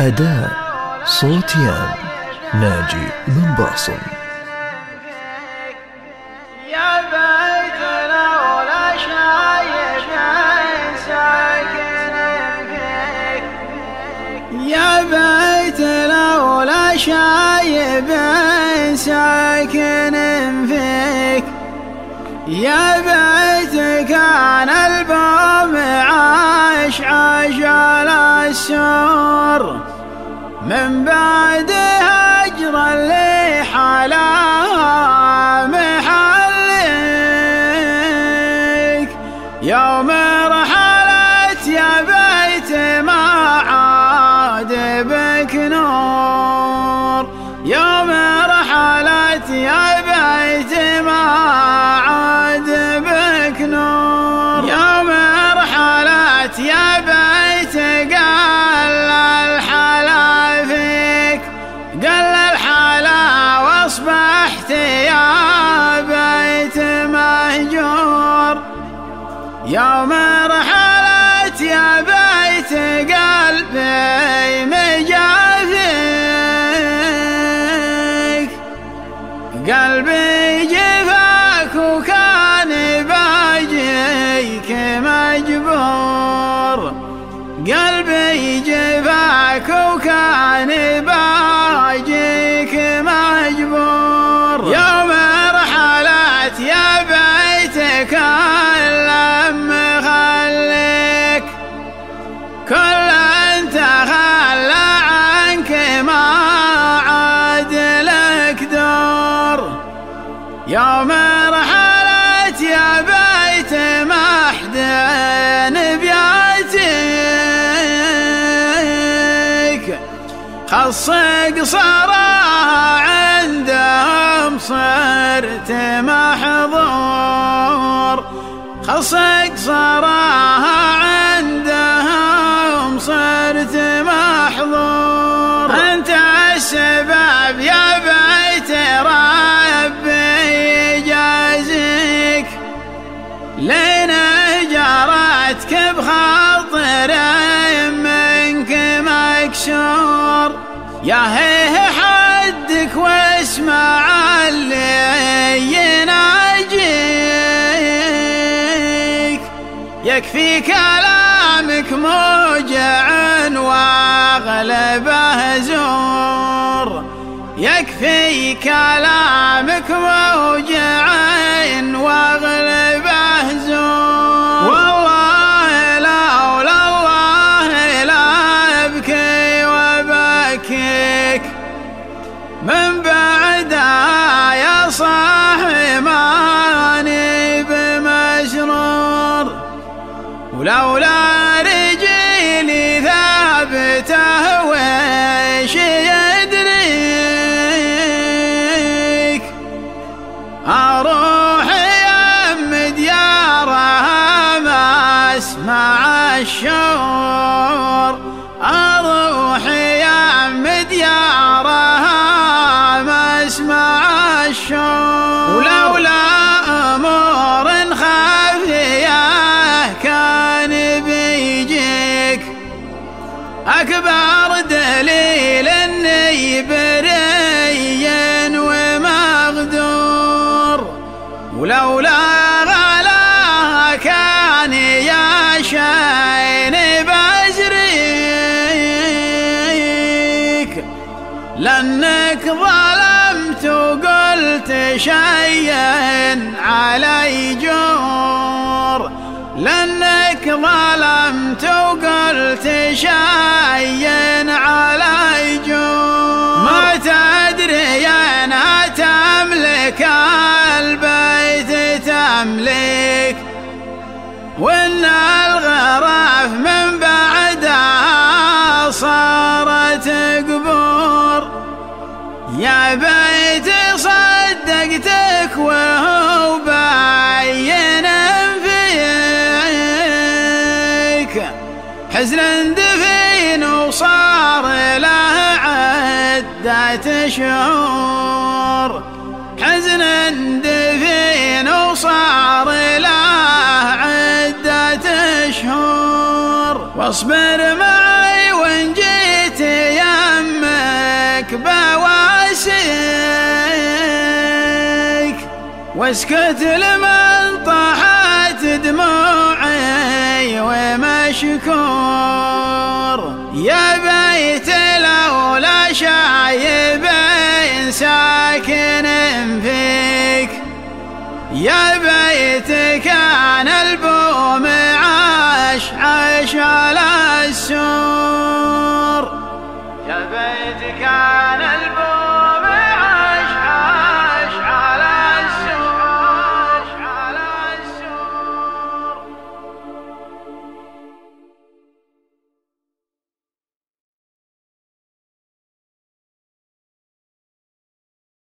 أداء صوتيان ناجي بن باصم. يا بيت لولا فيك يا بيت شايب ساكن فيك يا بيت كان البوم السور من بعد هجر اللي حلا يوم رحلت يا بيت قلبي مجافيك قلبي جفاك وكان باجيك مجبور. قلبي جفاك وكان باجيك يوم رحلت يا بيت محدن بياتك خصق صراحة عندهم صرت محظور. خصق صراحة عندهم صرت محظور. أنت السبب يا بيت يا هيه حدك واسمع اللي يناجيك يكفي كلامك موجع وأغلبه زور. يكفي كلامك موجع وأغلبه الشور أروح يم ديارها ما اسمع الشور لأنك ظلمت وقلت شيئا علي جور. لأنك ظلمت وقلت شيئا علي جور. ما تدري أنا تملك البيت يا بيت صدقتك وهو باين فيك. حزن دفين وصار له عدة شهور حزن دفين وصار له عدة أشهر واصبر معي واسكت لمن طاحت دموعي ومشكور. يا بيت الأولى شايب ساكن فيك. يا بيت